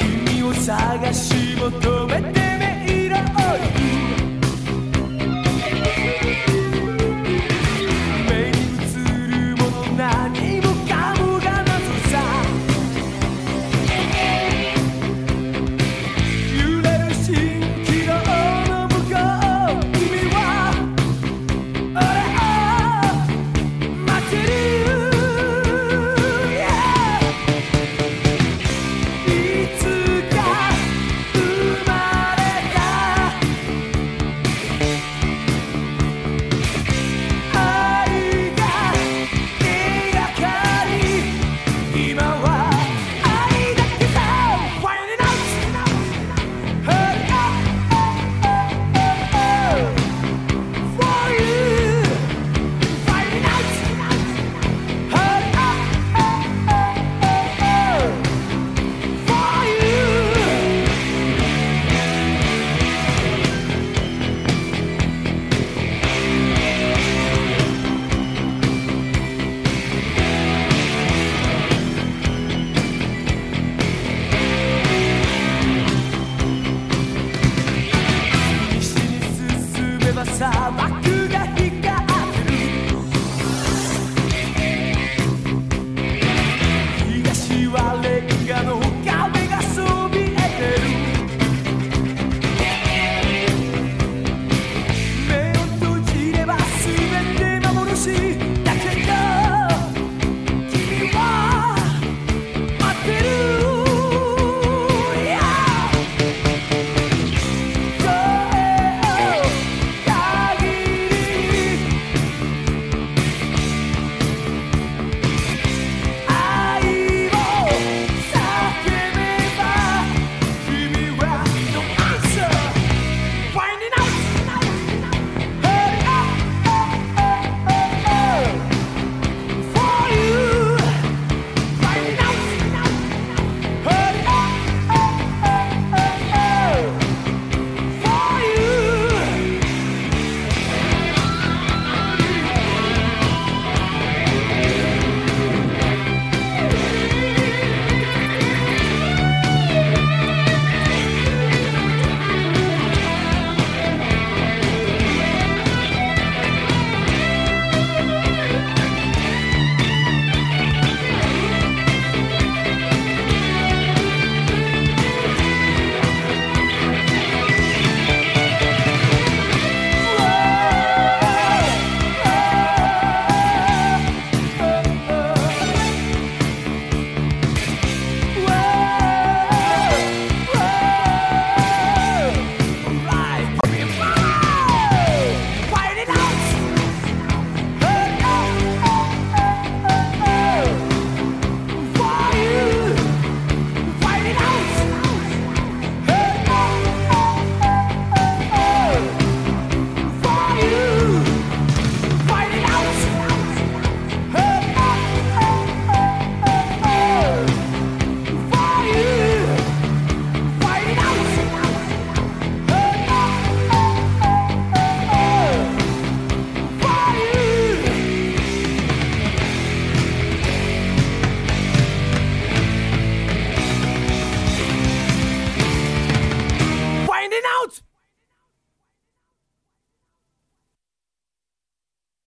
君を探し求め